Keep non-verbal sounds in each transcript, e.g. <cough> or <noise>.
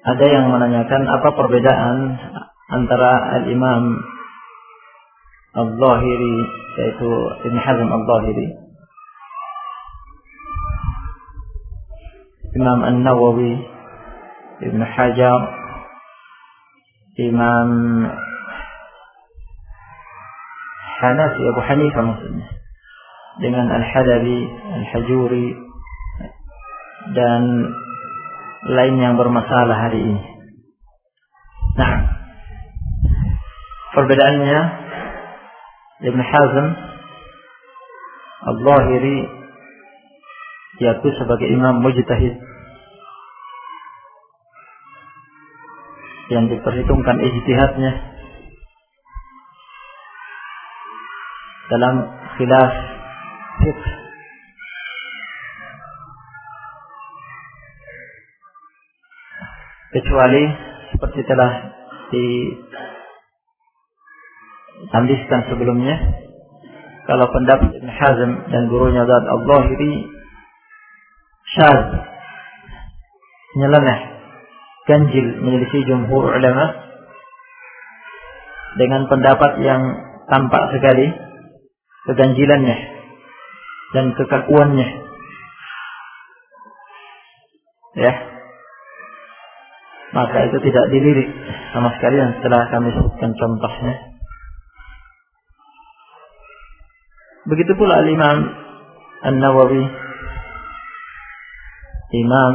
ada yang menanyakan apa perbedaan antara al-Imam Al-Zahiri yaitu Ibn Hazm Al-Zahiri Imam An-Nawawi Ibn Hajar Imam Hanafi Abu Hanifah maksudnya dengan Al-Hadabi Al-Hajuri dan lain yang bermasalah hari ini. Nah, perbedaannya Ibn Hazm Al-Zahiri diakui sebagai imam mujtahid yang diperhitungkan ijtihadnya dalam khilaf fiqh kecuali seperti telah ditandiskan sebelumnya kalau pendapat Ibn Hazm dan gurunya Zat Al-Zahiri syaz nyeleneh ganjil menyelisih jumhur ulama dengan pendapat yang tampak sekali keganjilannya dan kekakuannya. Ya maka itu tidak dilirik sama sekali dan setelah kami sebutkan contohnya. Begitu pula Imam An-Nawawi Imam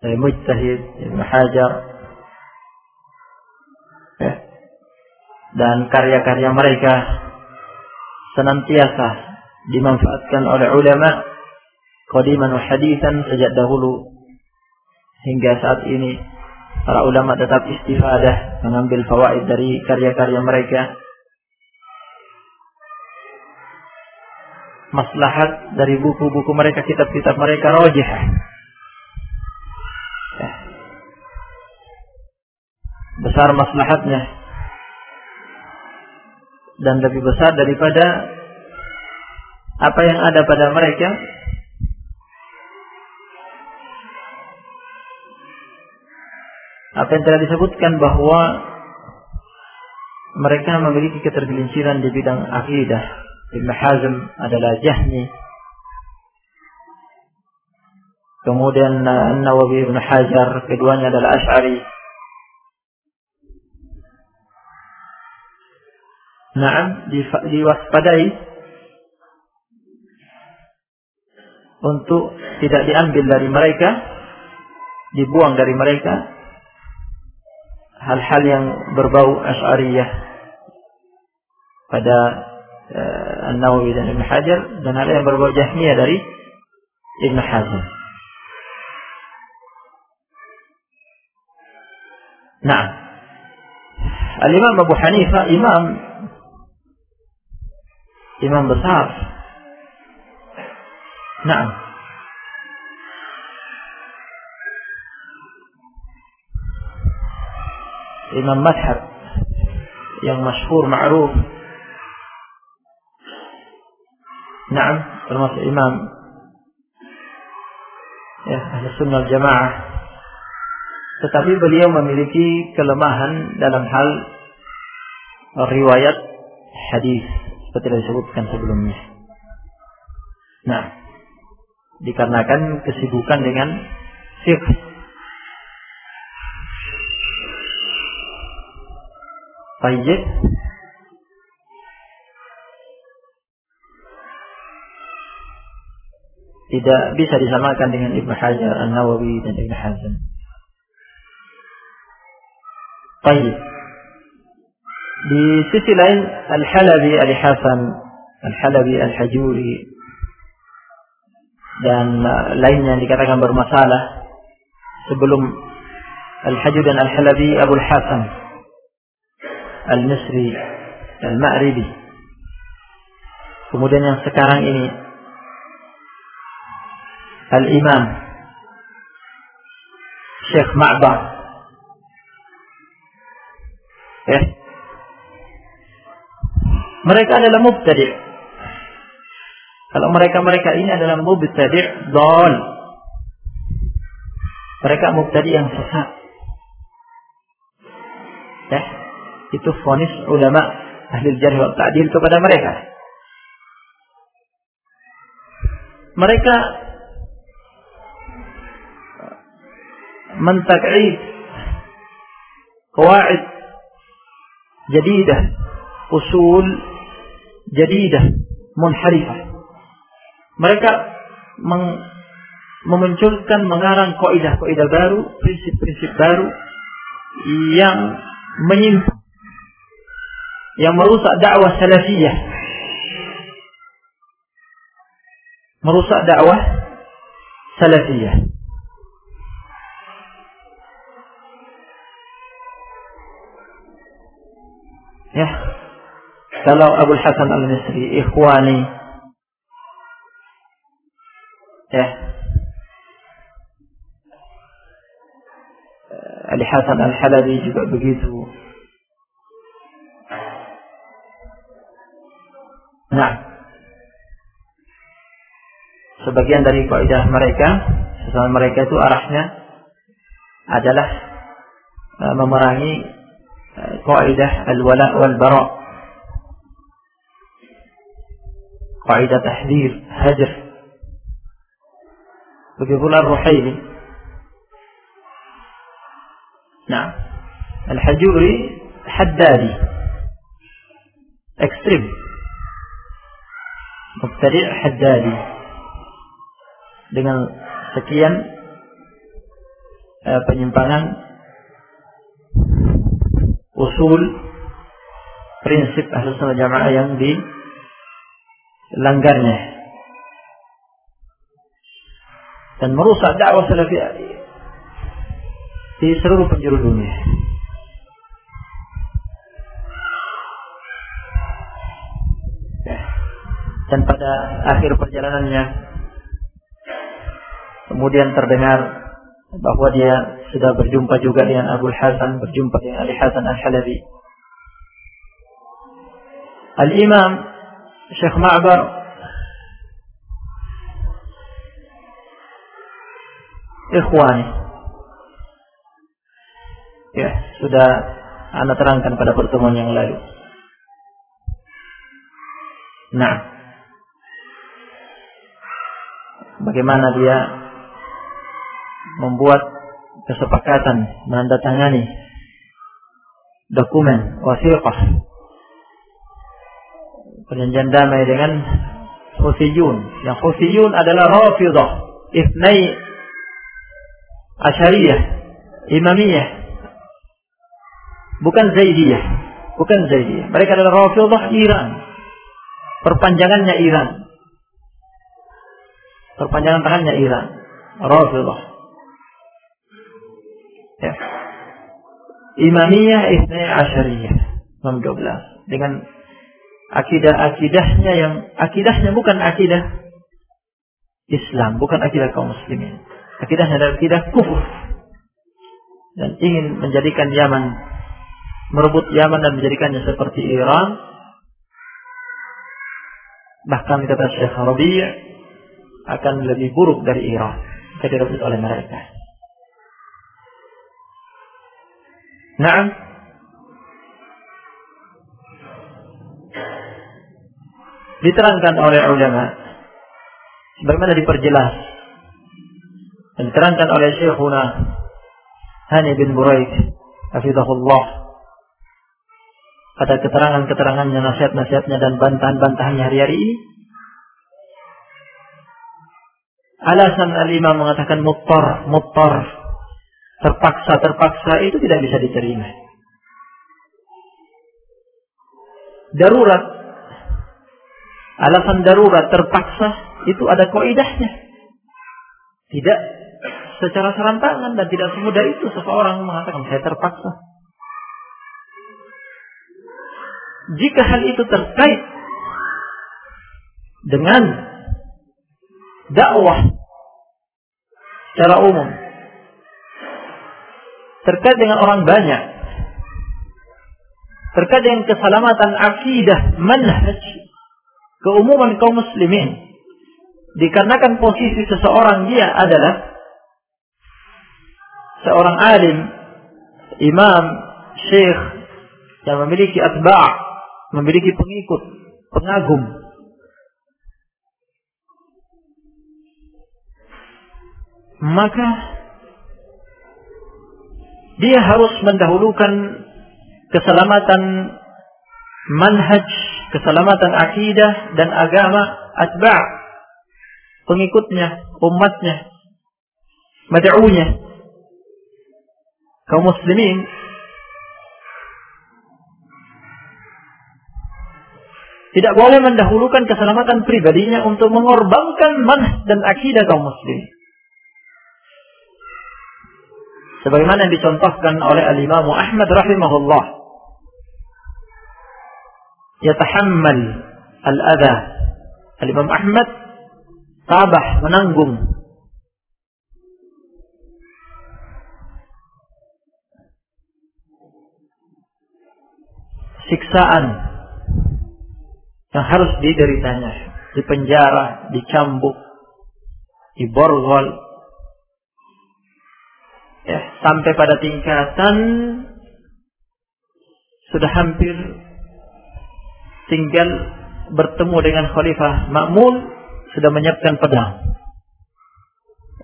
eh, Mujtahid Ibn Hajar ya. dan karya-karya mereka senantiasa dimanfaatkan oleh ulama qadiman wa hadithan sejak dahulu hingga saat ini para ulama tetap istifadah mengambil fawaid dari karya-karya mereka. Maslahat dari buku-buku mereka kitab-kitab mereka rojih. Ya. besar maslahatnya. Dan lebih besar daripada apa yang ada pada mereka yang telah disebutkan bahwa mereka memiliki ketergelinciran di bidang akidah. Ibn Hazm adalah Jahmi. Kemudian Nawawi Ibn Hajar, keduanya adalah Ash'ari. Nah, diwaspadai untuk tidak diambil dari mereka, dibuang dari mereka, hal-hal yang berbau Asy'ariyah pada uh, An-Nawawi dan Ibn Hajar dan hal yang berbau Jahmiyah dari Ibn Hazm. Nah, Al-Imam Abu Hanifah imam imam besar. Nah, imam madhab yang masyhur ma'ruf. Naam termasuk imam ya ahli sunnah jamaah. Tetapi beliau memiliki kelemahan dalam hal riwayat hadis seperti yang disebutkan sebelumnya. Nah, dikarenakan kesibukan dengan fiqh Tayyib tidak bisa disamakan dengan Ibn Hajar An-Nawawi dan Ibn Hazm. Tayyib. Di sisi lain Al-Halabi Al-Hasan, Al-Halabi Al-Hajuri dan lainnya yang dikatakan bermasalah sebelum Al-Hajur dan Al-Halabi Abu Hasan Al-Misri Al-Ma'ribi. Kemudian yang sekarang ini Al-Imam Syekh Ma'bar ya. Mereka adalah mubtadi' kalau mereka-mereka ini adalah mubtadi' dol. Mereka mubtadi yang sesat. Ya, itu fonis ulama ahli jarh wa ta'dil kepada mereka. Mereka mentak'id qawaid jadidah usul jadidah munharifah mereka meng, memunculkan mengarang kaidah-kaidah baru prinsip-prinsip baru yang menyimpang yang merusak dakwah salafiyah merusak dakwah salafiyah Ya. Kalau Abu Hasan Al-Misri ikhwani ya. Ali Hasan Al-Halabi juga begitu. sebagian dari kaidah mereka, sesama mereka itu arahnya adalah uh, memerangi قاعدة الولاء والبراء قاعدة تحذير هجر بقول الرحيلي نعم الحجوري حدادي اكستريم مبتدع حدادي Dengan sekian uh, penyimpangan usul prinsip ahli sunnah jamaah yang dilanggarnya dan merusak dakwah salafi di seluruh penjuru dunia. Dan pada akhir perjalanannya kemudian terdengar bahwa dia sudah berjumpa juga dengan Abu Hasan, berjumpa dengan Ali Hasan Al-Halabi. Al-Imam Syekh Ma'bar Ikhwani Ya, sudah Anda terangkan pada pertemuan yang lalu. Nah, bagaimana dia membuat kesepakatan menandatangani dokumen wasiqah perjanjian damai dengan Husiyun yang Husiyun adalah Rafidah Ibnai Asyariyah Imamiyah bukan Zaidiyah bukan Zaidiyah. Mereka adalah Rafidah Iran. Perpanjangannya Iran. Perpanjangan tangannya Iran. Rafidah Ya. Imamiyah Ibn Asyariyah. Imam 12. Dengan akidah-akidahnya yang akidahnya bukan akidah Islam, bukan akidah kaum muslimin. Akidahnya adalah akidah kufur. Dan ingin menjadikan Yaman merebut Yaman dan menjadikannya seperti Iran. Bahkan kata Syekh Rabi' akan lebih buruk dari Iran. Jika direbut oleh mereka. Nah, diterangkan oleh ulama. Sebagaimana diperjelas? Diterangkan oleh Syekhuna Hani bin Buraik hafizahullah. Pada keterangan-keterangannya, nasihat-nasihatnya dan bantahan-bantahannya hari-hari ini. Alasan al-imam mengatakan muttar muttar terpaksa-terpaksa itu tidak bisa diterima. Darurat, alasan darurat terpaksa itu ada koidahnya. Tidak secara serantangan dan tidak semudah itu seseorang mengatakan saya terpaksa. Jika hal itu terkait dengan dakwah secara umum terkait dengan orang banyak, terkait dengan keselamatan akidah, manhaj, keumuman kaum muslimin, dikarenakan posisi seseorang dia adalah seorang alim, imam, syekh yang memiliki atba', memiliki pengikut, pengagum. Maka dia harus mendahulukan keselamatan manhaj, keselamatan akidah dan agama atba' pengikutnya, umatnya, mad'unya, kaum muslimin tidak boleh mendahulukan keselamatan pribadinya untuk mengorbankan manhaj dan akidah kaum muslimin. Sebagaimana yang dicontohkan oleh Al-Imam Ahmad rahimahullah. Yatahammal al-adha. Al-Imam Ahmad tabah menanggung siksaan yang harus dideritanya di penjara, dicambuk, diborgol, ya sampai pada tingkatan sudah hampir tinggal bertemu dengan Khalifah Makmun sudah menyiapkan pedang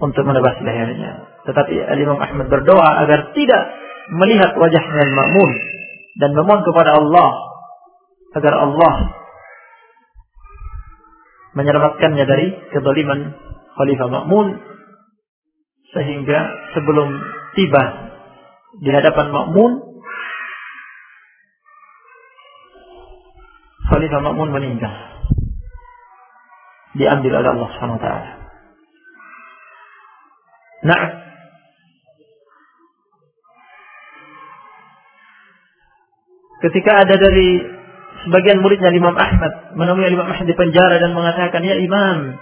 untuk menebas lehernya. Tetapi Imam Ahmad berdoa agar tidak melihat wajahnya Makmun dan memohon kepada Allah agar Allah menyelamatkannya dari kedoliman Khalifah Makmun sehingga sebelum tiba di hadapan makmun Khalifah Makmun meninggal diambil oleh Allah Subhanahu wa taala. Nah, ketika ada dari sebagian muridnya Imam Ahmad menemui Imam Ahmad di penjara dan mengatakan, "Ya Imam,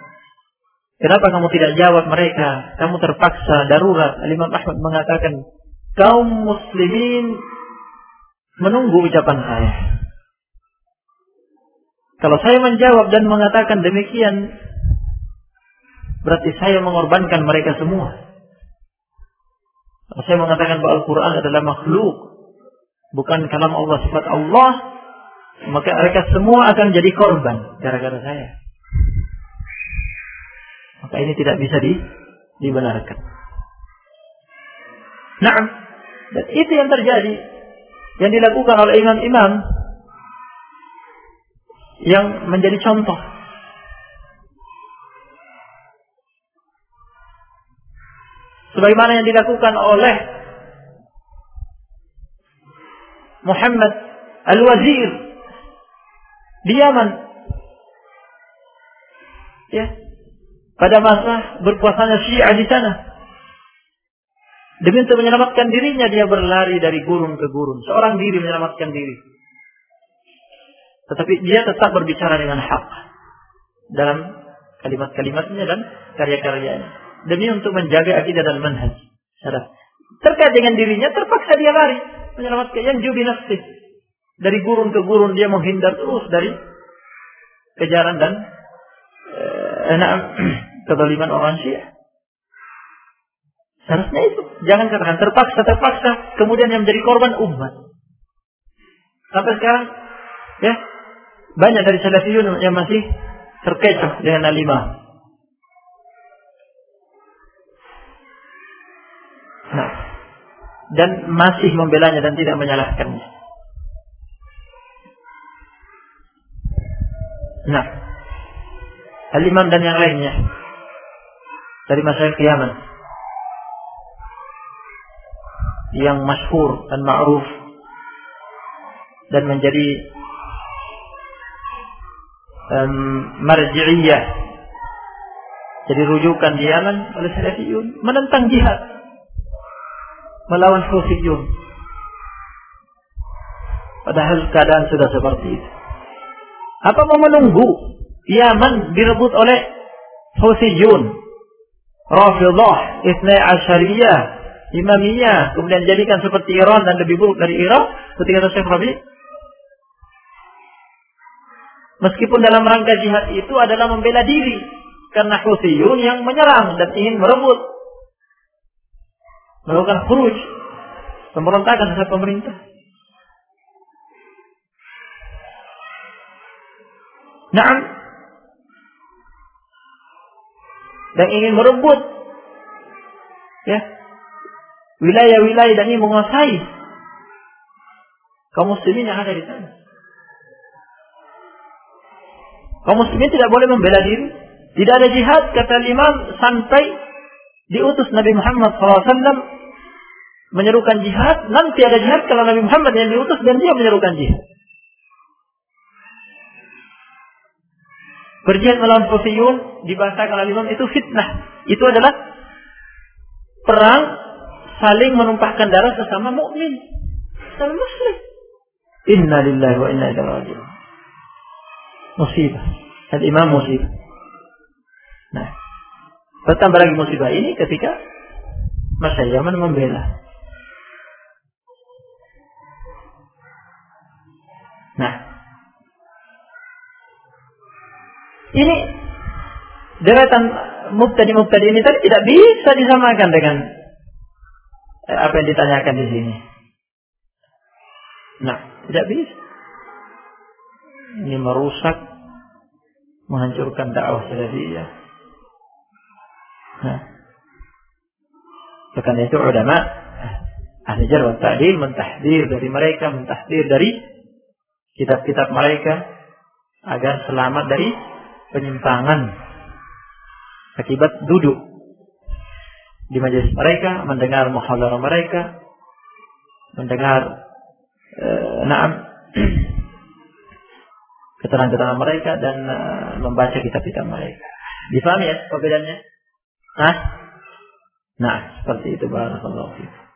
Kenapa kamu tidak jawab mereka? Kamu terpaksa darurat. Imam Ahmad mengatakan, kaum muslimin menunggu ucapan saya. Kalau saya menjawab dan mengatakan demikian, berarti saya mengorbankan mereka semua. Kalau saya mengatakan bahwa Al-Quran adalah makhluk, bukan kalam Allah, sifat Allah, maka mereka semua akan jadi korban gara-gara saya. Maka ini tidak bisa di, dibenarkan. Nah, dan itu yang terjadi yang dilakukan oleh imam-imam yang menjadi contoh. Sebagaimana yang dilakukan oleh Muhammad Al-Wazir di Yaman. Ya, pada masa berkuasanya Syiah di sana. Demi untuk menyelamatkan dirinya dia berlari dari gurun ke gurun. Seorang diri menyelamatkan diri. Tetapi dia tetap berbicara dengan hak. Dalam kalimat-kalimatnya dan karya-karyanya. Demi untuk menjaga akidah dan manhaj. Terkait dengan dirinya terpaksa dia lari. Menyelamatkan yang jubi nafsi. Dari gurun ke gurun dia menghindar terus dari kejaran dan eh, <clears throat> kedoliman orang Syiah. Seharusnya itu. Jangan katakan terpaksa, terpaksa. Kemudian yang menjadi korban umat. Sampai sekarang, ya, banyak dari salafiyun yang masih terkecoh dengan alimah. Nah, dan masih membelanya dan tidak menyalahkannya. Nah, Al-Imam dan yang lainnya dari masa kiamat. Yang masyhur dan ma'ruf. Dan menjadi um, marji'iyah. Jadi rujukan di Yaman oleh Salafiyun. Menentang jihad. Melawan Husiyun padahal keadaan sudah seperti itu. Apa mau menunggu Yaman direbut oleh Husiyun Rafidah, Isna Asyariyah, Imamiyah, kemudian jadikan seperti Iran dan lebih buruk dari Irak, ketika Syekh Rabi. Meskipun dalam rangka jihad itu adalah membela diri karena Husiyun yang menyerang dan ingin merebut melakukan khuruj, pemberontakan terhadap pemerintah. Nah, dan ingin merebut ya wilayah-wilayah dan ini menguasai kaum muslimin yang ada di sana. Kaum muslimin tidak boleh membela diri. Tidak ada jihad kata Imam sampai diutus Nabi Muhammad SAW menyerukan jihad. Nanti ada jihad kalau Nabi Muhammad yang diutus dan dia menyerukan jihad. Berjihad melawan Kufiyun dibahasakan oleh Imam itu fitnah. Itu adalah perang saling menumpahkan darah sesama mukmin, sesama muslim. Inna lillahi wa inna ilaihi raji'un. Musibah. Dan imam musibah. Nah, bertambah lagi musibah ini ketika masa Yaman membela. Nah, ini deretan mubtadi-mubtadi ini tadi tidak bisa disamakan dengan eh, apa yang ditanyakan di sini. Nah, tidak bisa. Ini merusak, menghancurkan dakwah salafiyah. Nah, karena itu ulama ahli jarh ta'dil mentahdir dari mereka, mentahdir dari kitab-kitab mereka agar selamat dari penyimpangan akibat duduk di majelis mereka, mendengar muhadarah mereka, mendengar uh, naam <clears throat> keterangan-keterangan mereka dan uh, membaca kitab-kitab mereka. Difahami ya perbedaannya? Nah, nah seperti itu barakallahu fiikum.